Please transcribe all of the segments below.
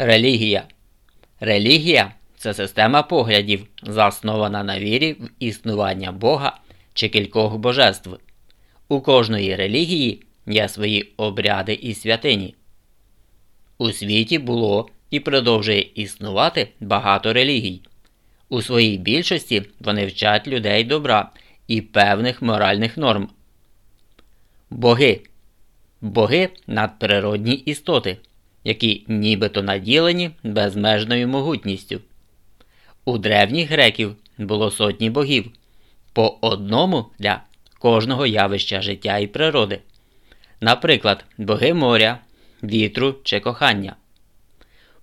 Релігія. Релігія це система поглядів, заснована на вірі в існування Бога чи кількох божеств. У кожної релігії є свої обряди і святині. У світі було і продовжує існувати багато релігій. У своїй більшості вони вчать людей добра і певних моральних норм. Боги. Боги надприродні істоти які нібито наділені безмежною могутністю. У древніх греків було сотні богів, по одному для кожного явища життя і природи, наприклад, боги моря, вітру чи кохання.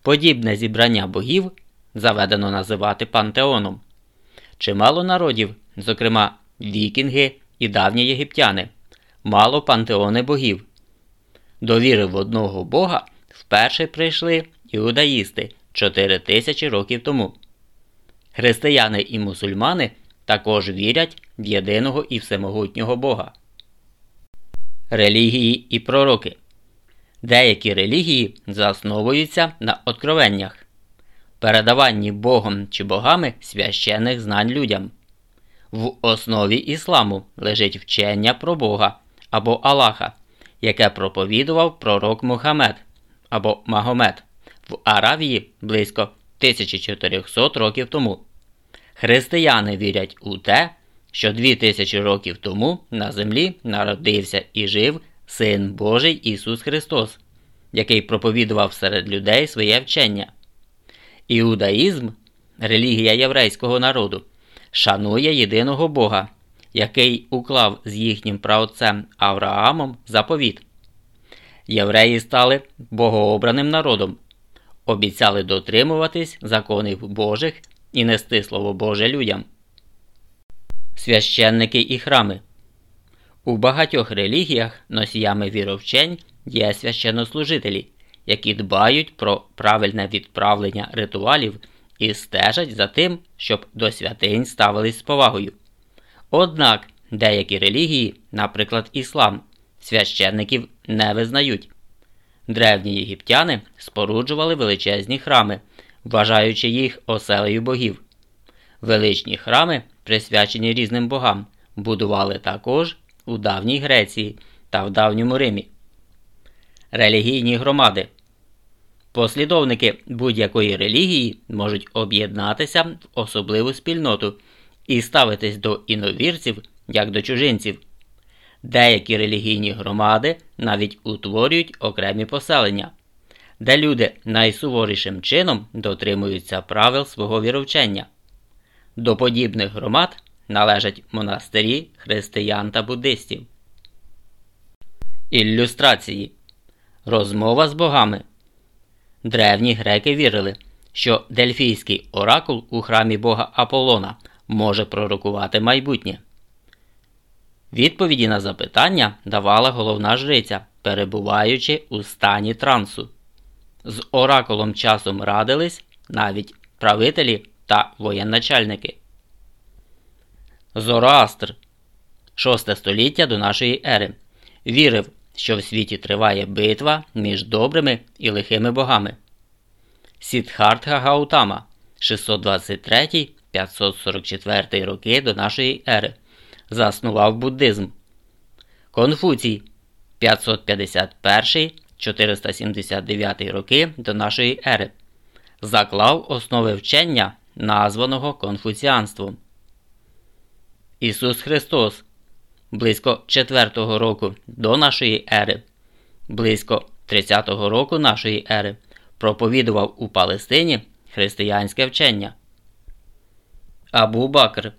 Подібне зібрання богів заведено називати пантеоном. Чимало народів, зокрема вікінги і давні єгиптяни, мало пантеони богів. До віри в одного бога вперше прийшли іудаїсти 4 тисячі років тому. Християни і мусульмани також вірять в єдиного і всемогутнього Бога. Релігії і пророки. Деякі релігії засновуються на откровеннях, передаванні Богом чи богами священних знань людям. В основі ісламу лежить вчення про Бога або Аллаха, яке проповідував пророк Мухаммед або Магомед в Аравії близько 1400 років тому. Християни вірять у те, що 2000 років тому на землі народився і жив Син Божий Ісус Христос, який проповідував серед людей своє вчення. Іудаїзм, релігія єврейського народу, шанує єдиного Бога, який уклав з їхнім праотцем Авраамом заповіт євреї стали богообраним народом, обіцяли дотримуватись законів Божих і нести Слово Боже людям. Священники і храми у багатьох релігіях носіями віровчень є священнослужителі, які дбають про правильне відправлення ритуалів і стежать за тим, щоб до святинь ставились з повагою. Однак деякі релігії, наприклад, іслам, священників не визнають. Древні єгиптяни споруджували величезні храми, вважаючи їх оселею богів. Величні храми, присвячені різним богам, будували також у давній Греції та в давньому Римі. Релігійні громади. Послідовники будь-якої релігії можуть об'єднатися в особливу спільноту і ставитись до іновірців як до чужинців. Деякі релігійні громади навіть утворюють окремі поселення, де люди найсуворішим чином дотримуються правил свого віровчення. До подібних громад належать монастирі християн та буддистів. Ілюстрації Розмова з богами. Древні греки вірили, що дельфійський оракул у храмі бога Аполлона може пророкувати майбутнє. Відповіді на запитання давала головна жриця, перебуваючи у стані трансу. З оракулом часом радились навіть правителі та воєначальники. Зороастр 6 століття до нашої ери вірив, що в світі триває битва між добрими і лихими богами. Сідхартха Гаутама 623 544 роки до нашої ери заснував буддизм. Конфуцій 551 479 роки до нашої ери заклав основи вчення, названого конфуціанством. Ісус Христос близько 4 року до нашої ери, близько 30-го року нашої ери проповідував у Палестині християнське вчення. Абу Бакр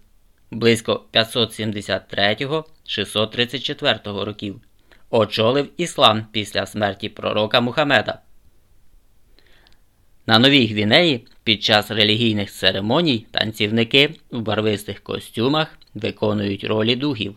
близько 573-634 років, очолив іслам після смерті пророка Мухаммеда. На Новій Гвінеї під час релігійних церемоній танцівники в барвистих костюмах виконують ролі духів.